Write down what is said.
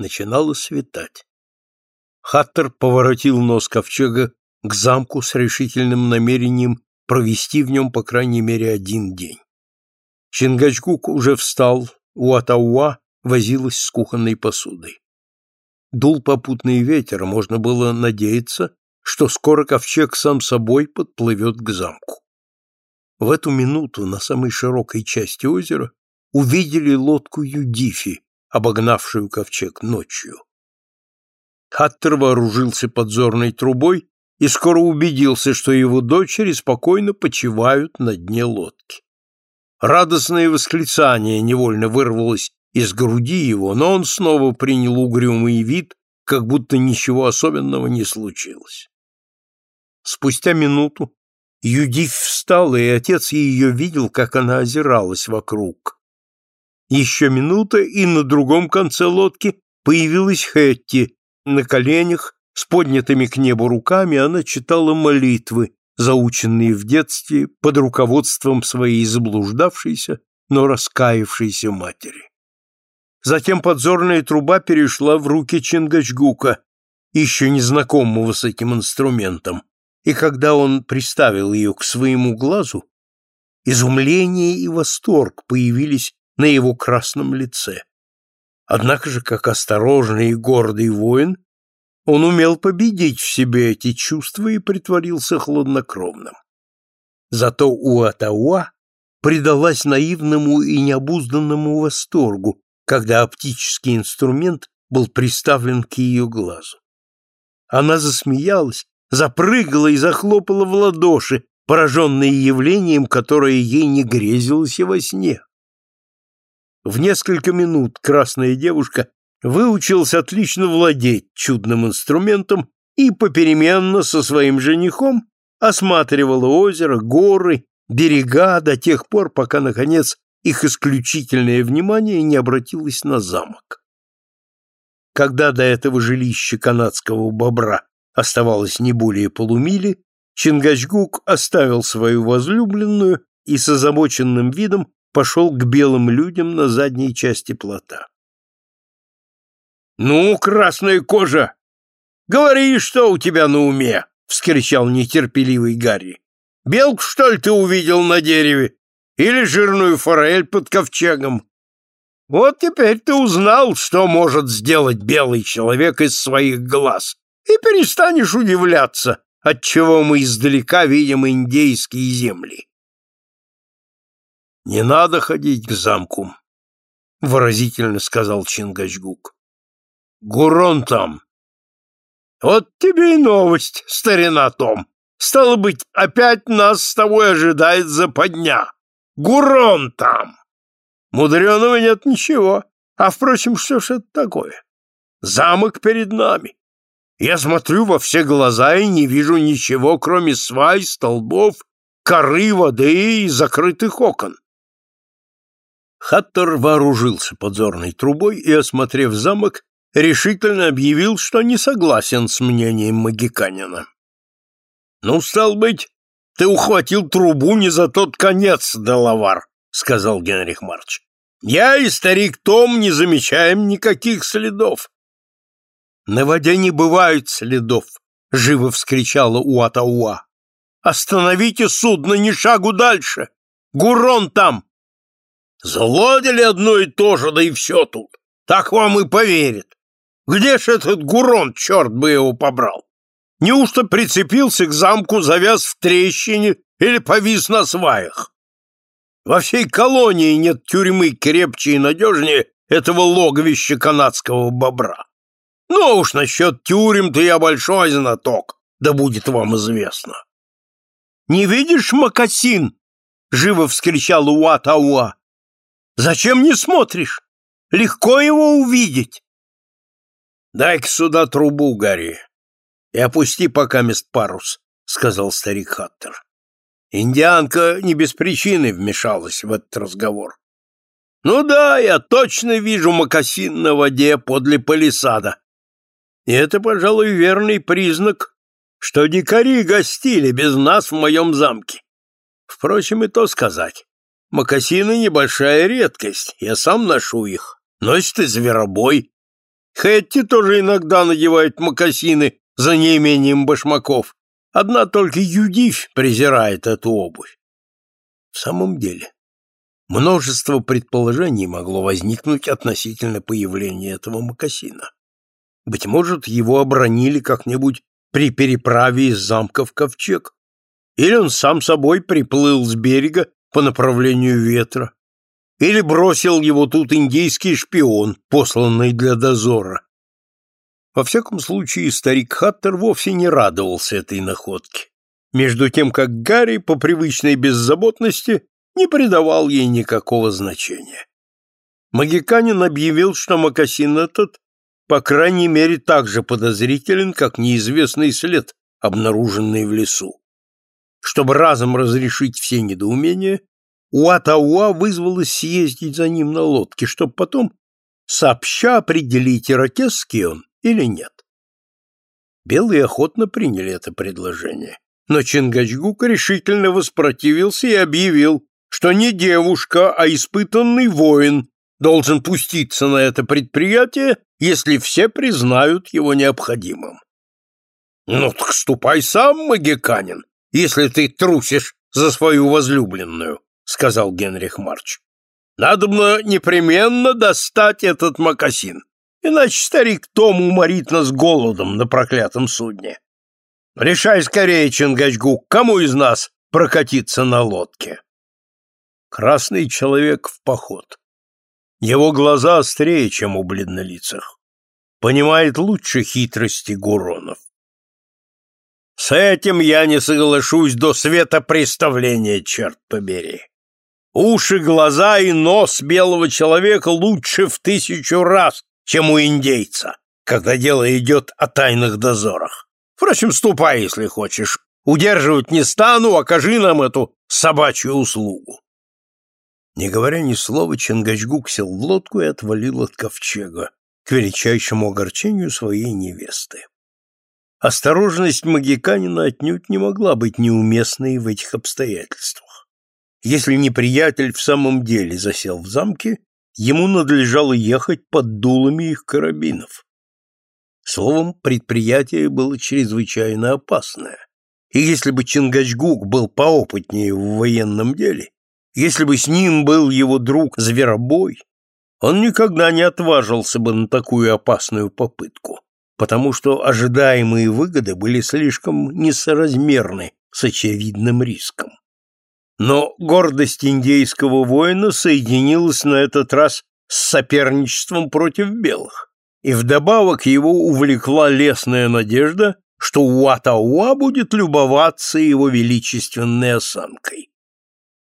Начинало светать. Хаттер поворотил нос ковчега к замку с решительным намерением провести в нем по крайней мере один день. Чингачгук уже встал, Уатауа возилась с кухонной посудой. Дул попутный ветер, можно было надеяться, что скоро ковчег сам собой подплывет к замку. В эту минуту на самой широкой части озера увидели лодку Юдифи, обогнавшую ковчег ночью. Хаттер вооружился подзорной трубой и скоро убедился, что его дочери спокойно почивают на дне лодки. Радостное восклицание невольно вырвалось из груди его, но он снова принял угрюмый вид, как будто ничего особенного не случилось. Спустя минуту Юдив встала, и отец ее видел, как она озиралась вокруг. Еще минута, и на другом конце лодки появилась Хетти. На коленях, с поднятыми к небу руками, она читала молитвы, заученные в детстве под руководством своей заблуждавшейся, но раскаявшейся матери. Затем подзорная труба перешла в руки Чингачгука, еще незнакомого с этим инструментом, и когда он приставил ее к своему глазу, изумление и восторг появились на его красном лице. Однако же, как осторожный и гордый воин, он умел победить в себе эти чувства и притворился хладнокровным. Зато Уатауа предалась наивному и необузданному восторгу, когда оптический инструмент был приставлен к ее глазу. Она засмеялась, запрыгала и захлопала в ладоши, пораженная явлением, которое ей не грезилось и во сне. В несколько минут красная девушка выучилась отлично владеть чудным инструментом и попеременно со своим женихом осматривала озеро, горы, берега до тех пор, пока, наконец, их исключительное внимание не обратилось на замок. Когда до этого жилища канадского бобра оставалось не более полумили, Чингачгук оставил свою возлюбленную и с озабоченным видом пошел к белым людям на задней части плота. «Ну, красная кожа! Говори, что у тебя на уме!» — вскричал нетерпеливый Гарри. «Белку, что ли, ты увидел на дереве? или жирную форель под ковчегом. Вот теперь ты узнал, что может сделать белый человек из своих глаз, и перестанешь удивляться, отчего мы издалека видим индейские земли. «Не надо ходить к замку», — выразительно сказал Чингачгук. «Гурон там». «Вот тебе и новость, старина Том. Стало быть, опять нас с тобой ожидает западня. Гурон там! Мудреного нет ничего. А, впрочем, что ж это такое? Замок перед нами. Я смотрю во все глаза и не вижу ничего, кроме свай, столбов, коры, воды и закрытых окон. Хаттер вооружился подзорной трубой и, осмотрев замок, решительно объявил, что не согласен с мнением магиканина. «Ну, стал быть, ты ухватил трубу не за тот конец, Делавар, сказал Генрих Марч. Я и старик Том не замечаем никаких следов. На воде не бывает следов, живо вскричала Уатауа. Остановите судно ни шагу дальше. Гурон там. Заладили одно и то же, да и все тут. Так вам и поверят. Где ж этот Гурон, черт бы его побрал? Неужто прицепился к замку, завяз в трещине или повис на сваях? Во всей колонии нет тюрьмы крепче и надежнее этого логовища канадского бобра. Ну уж насчет тюрем-то я большой знаток, да будет вам известно. «Не видишь, Макасин?» — живо вскричал Уа-Тауа. «Зачем не смотришь? Легко его увидеть». «Дай-ка сюда трубу, Гарри и опусти пока мест парус, — сказал старик Хаттер. Индианка не без причины вмешалась в этот разговор. Ну да, я точно вижу мокасин на воде подле палисада. И это, пожалуй, верный признак, что дикари гостили без нас в моем замке. Впрочем, и то сказать. Мокасины — небольшая редкость, я сам ношу их. Носит и зверобой. Хэтти тоже иногда надевает мокасины за неимением башмаков. Одна только Юдивь презирает эту обувь. В самом деле, множество предположений могло возникнуть относительно появления этого мокасина. Быть может, его обронили как-нибудь при переправе из замка в ковчег. Или он сам собой приплыл с берега по направлению ветра. Или бросил его тут индийский шпион, посланный для дозора. Во всяком случае, старик Хаттер вовсе не радовался этой находке, между тем как Гарри по привычной беззаботности не придавал ей никакого значения. Магиканин объявил, что мокасин этот, по крайней мере, так же подозрителен, как неизвестный след, обнаруженный в лесу. Чтобы разом разрешить все недоумения, Уатауа вызвалась съездить за ним на лодке, чтобы потом сообща определить, ирокесский он или нет. Белые охотно приняли это предложение, но Чингачгук решительно воспротивился и объявил, что не девушка, а испытанный воин должен пуститься на это предприятие, если все признают его необходимым. «Ну так ступай сам, магиканин, если ты трусишь за свою возлюбленную», — сказал Генрих Марч. «Надобно непременно достать этот мокасин. Иначе старик Том уморит нас голодом на проклятом судне. Решай скорее, Чингачгук, кому из нас прокатиться на лодке? Красный человек в поход. Его глаза острее, чем у бледнолицах. Понимает лучше хитрости гуронов. С этим я не соглашусь до света представления, черт побери. Уши, глаза и нос белого человека лучше в тысячу раз, чем у индейца, когда дело идет о тайных дозорах. Впрочем, ступай, если хочешь. Удерживать не стану, окажи нам эту собачью услугу. Не говоря ни слова, Чингачгук сел в лодку и отвалил от ковчега, к величайшему огорчению своей невесты. Осторожность магиканина отнюдь не могла быть неуместной в этих обстоятельствах. Если неприятель в самом деле засел в замке, ему надлежало ехать под дулами их карабинов. Словом, предприятие было чрезвычайно опасное. И если бы Чингачгук был поопытнее в военном деле, если бы с ним был его друг Зверобой, он никогда не отважился бы на такую опасную попытку, потому что ожидаемые выгоды были слишком несоразмерны с очевидным риском. Но гордость индейского воина соединилась на этот раз с соперничеством против белых, и вдобавок его увлекла лесная надежда, что Уатауа будет любоваться его величественной осанкой.